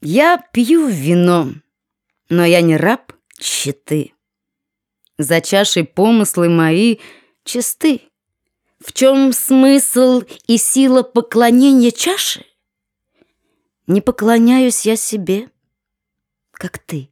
Я пью вино, но я не раб щиты. За чашей помыслы мои чисты. В чем смысл и сила поклонения чаши? Не поклоняюсь я себе, как ты.